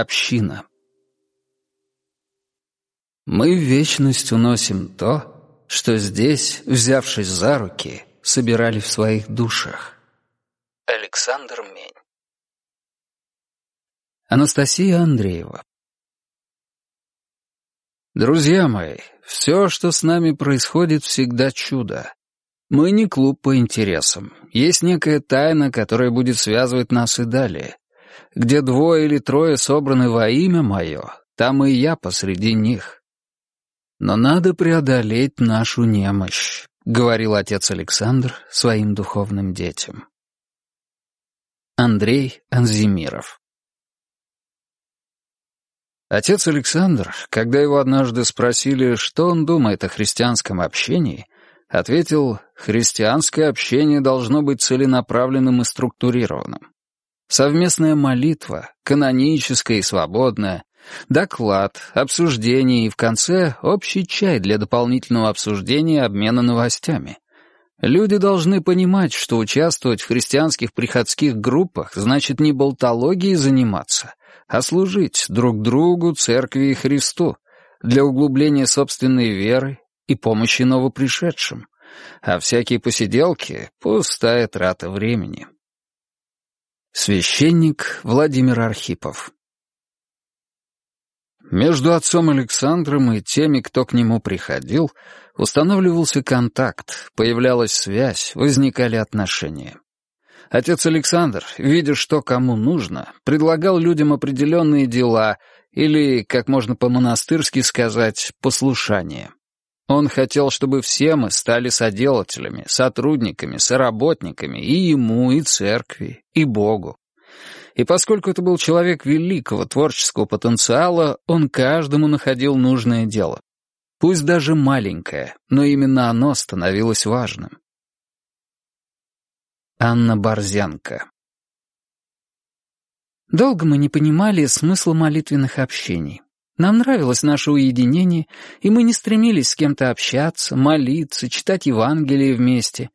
Община. Мы в вечность уносим то, что здесь, взявшись за руки, собирали в своих душах. Александр Мень. Анастасия Андреева. Друзья мои, все, что с нами происходит, всегда чудо. Мы не клуб по интересам. Есть некая тайна, которая будет связывать нас и далее. Где двое или трое собраны во имя мое, там и я посреди них. Но надо преодолеть нашу немощь, — говорил отец Александр своим духовным детям. Андрей Анзимиров Отец Александр, когда его однажды спросили, что он думает о христианском общении, ответил, христианское общение должно быть целенаправленным и структурированным. Совместная молитва, каноническая и свободная, доклад, обсуждение и в конце общий чай для дополнительного обсуждения и обмена новостями. Люди должны понимать, что участвовать в христианских приходских группах значит не болтологией заниматься, а служить друг другу, церкви и Христу для углубления собственной веры и помощи новопришедшим, а всякие посиделки — пустая трата времени. Священник Владимир Архипов Между отцом Александром и теми, кто к нему приходил, устанавливался контакт, появлялась связь, возникали отношения. Отец Александр, видя, что кому нужно, предлагал людям определенные дела или, как можно по-монастырски сказать, послушание. Он хотел, чтобы все мы стали соделателями, сотрудниками, соработниками и ему, и церкви, и Богу. И поскольку это был человек великого творческого потенциала, он каждому находил нужное дело. Пусть даже маленькое, но именно оно становилось важным. Анна Борзянка Долго мы не понимали смысла молитвенных общений. Нам нравилось наше уединение, и мы не стремились с кем-то общаться, молиться, читать Евангелие вместе.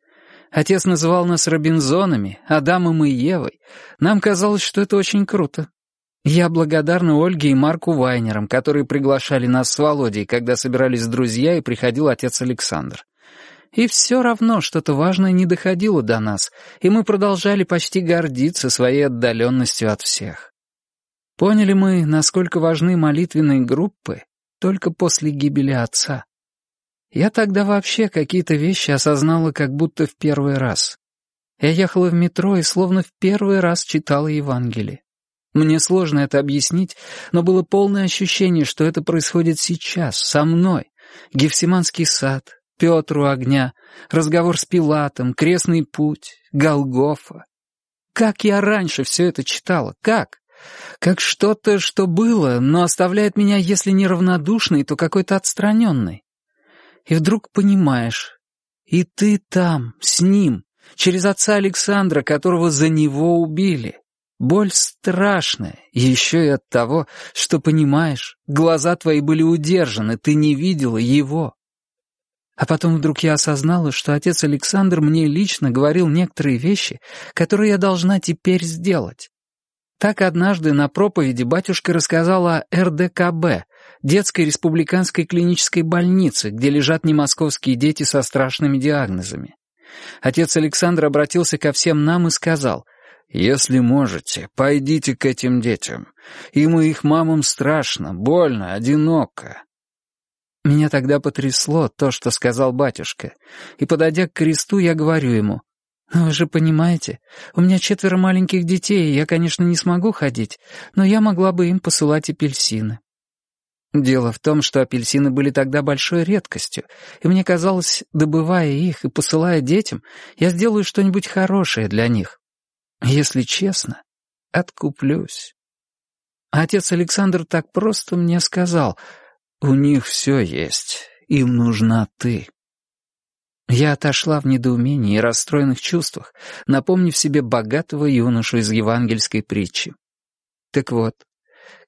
Отец называл нас Робинзонами, Адамом и Евой. Нам казалось, что это очень круто. Я благодарна Ольге и Марку Вайнерам, которые приглашали нас с Володей, когда собирались друзья и приходил отец Александр. И все равно что-то важное не доходило до нас, и мы продолжали почти гордиться своей отдаленностью от всех. Поняли мы, насколько важны молитвенные группы только после гибели отца. Я тогда вообще какие-то вещи осознала как будто в первый раз. Я ехала в метро и словно в первый раз читала Евангелие. Мне сложно это объяснить, но было полное ощущение, что это происходит сейчас, со мной. Гефсиманский сад, Петр у огня, разговор с Пилатом, крестный путь, Голгофа. Как я раньше все это читала, как? Как что-то, что было, но оставляет меня, если не равнодушной, то какой-то отстраненной. И вдруг понимаешь, и ты там, с ним, через отца Александра, которого за него убили. Боль страшная, еще и от того, что, понимаешь, глаза твои были удержаны, ты не видела его. А потом вдруг я осознала, что отец Александр мне лично говорил некоторые вещи, которые я должна теперь сделать. Так однажды на проповеди батюшка рассказал о РДКБ, детской республиканской клинической больнице, где лежат немосковские дети со страшными диагнозами. Отец Александр обратился ко всем нам и сказал, «Если можете, пойдите к этим детям. Им и их мамам страшно, больно, одиноко». Меня тогда потрясло то, что сказал батюшка, и, подойдя к кресту, я говорю ему, «Вы же понимаете, у меня четверо маленьких детей, и я, конечно, не смогу ходить, но я могла бы им посылать апельсины». Дело в том, что апельсины были тогда большой редкостью, и мне казалось, добывая их и посылая детям, я сделаю что-нибудь хорошее для них. Если честно, откуплюсь. отец Александр так просто мне сказал, «У них все есть, им нужна ты». Я отошла в недоумении и расстроенных чувствах, напомнив себе богатого юношу из евангельской притчи. Так вот,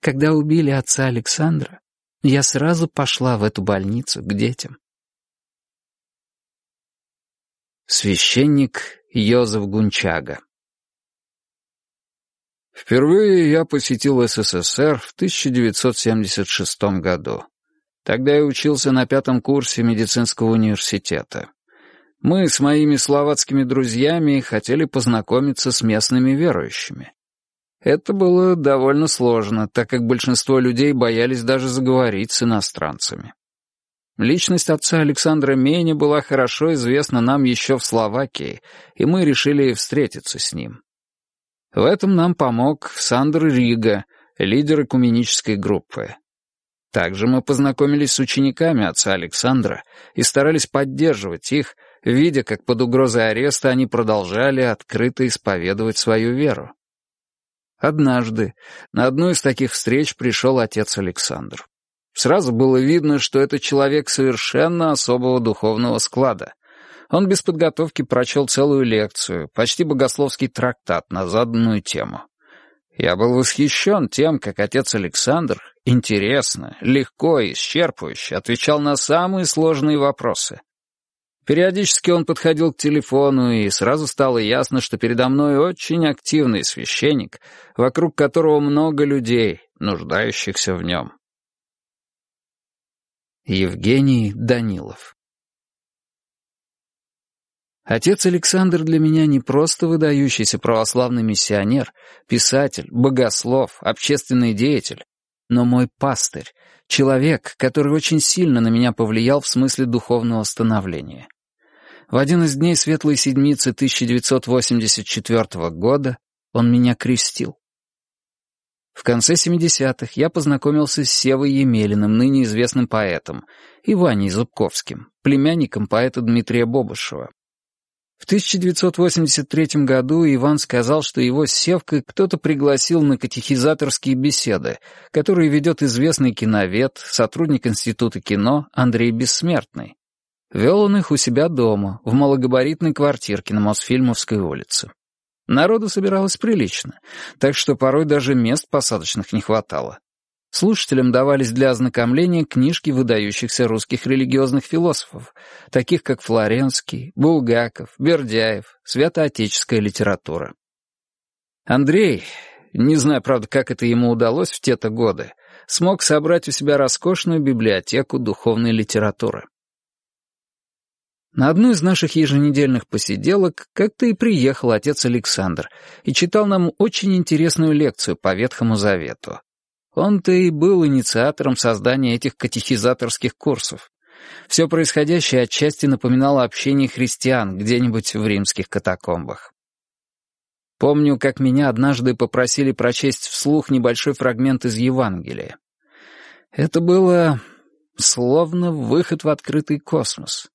когда убили отца Александра, я сразу пошла в эту больницу к детям. Священник Йозеф Гунчага Впервые я посетил СССР в 1976 году. Тогда я учился на пятом курсе медицинского университета. Мы с моими словацкими друзьями хотели познакомиться с местными верующими. Это было довольно сложно, так как большинство людей боялись даже заговорить с иностранцами. Личность отца Александра Меня была хорошо известна нам еще в Словакии, и мы решили встретиться с ним. В этом нам помог Сандр Рига, лидер экуменической группы. Также мы познакомились с учениками отца Александра и старались поддерживать их, видя, как под угрозой ареста они продолжали открыто исповедовать свою веру. Однажды на одну из таких встреч пришел отец Александр. Сразу было видно, что это человек совершенно особого духовного склада. Он без подготовки прочел целую лекцию, почти богословский трактат на заданную тему. Я был восхищен тем, как отец Александр интересно, легко и исчерпывающе отвечал на самые сложные вопросы. Периодически он подходил к телефону, и сразу стало ясно, что передо мной очень активный священник, вокруг которого много людей, нуждающихся в нем. Евгений Данилов Отец Александр для меня не просто выдающийся православный миссионер, писатель, богослов, общественный деятель, но мой пастырь, человек, который очень сильно на меня повлиял в смысле духовного становления. В один из дней Светлой Седмицы 1984 года он меня крестил. В конце 70-х я познакомился с Севой Емелиным, ныне известным поэтом, и Ваней Зубковским, племянником поэта Дмитрия Бобышева. В 1983 году Иван сказал, что его с Севкой кто-то пригласил на катехизаторские беседы, которые ведет известный киновед, сотрудник Института кино Андрей Бессмертный. Вел он их у себя дома, в малогабаритной квартирке на Мосфильмовской улице. Народу собиралось прилично, так что порой даже мест посадочных не хватало. Слушателям давались для ознакомления книжки выдающихся русских религиозных философов, таких как Флоренский, Булгаков, Бердяев, святоотеческая литература. Андрей, не знаю, правда, как это ему удалось в те-то годы, смог собрать у себя роскошную библиотеку духовной литературы. На одну из наших еженедельных посиделок как-то и приехал отец Александр и читал нам очень интересную лекцию по Ветхому Завету. Он-то и был инициатором создания этих катехизаторских курсов. Все происходящее отчасти напоминало общение христиан где-нибудь в римских катакомбах. Помню, как меня однажды попросили прочесть вслух небольшой фрагмент из Евангелия. Это было словно выход в открытый космос.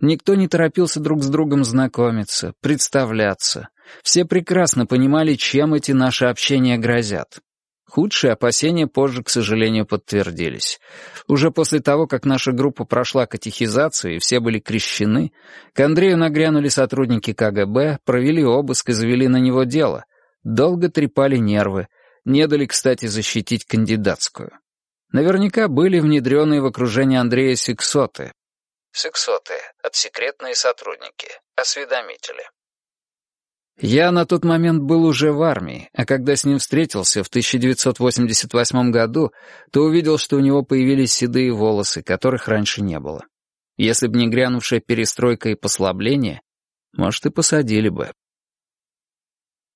Никто не торопился друг с другом знакомиться, представляться. Все прекрасно понимали, чем эти наши общения грозят. Худшие опасения позже, к сожалению, подтвердились. Уже после того, как наша группа прошла катехизацию и все были крещены, к Андрею нагрянули сотрудники КГБ, провели обыск и завели на него дело. Долго трепали нервы, не дали, кстати, защитить кандидатскую. Наверняка были внедренные в окружение Андрея сексоты. Сексоты — отсекретные сотрудники, осведомители. Я на тот момент был уже в армии, а когда с ним встретился в 1988 году, то увидел, что у него появились седые волосы, которых раньше не было. Если бы не грянувшая перестройка и послабление, может, и посадили бы.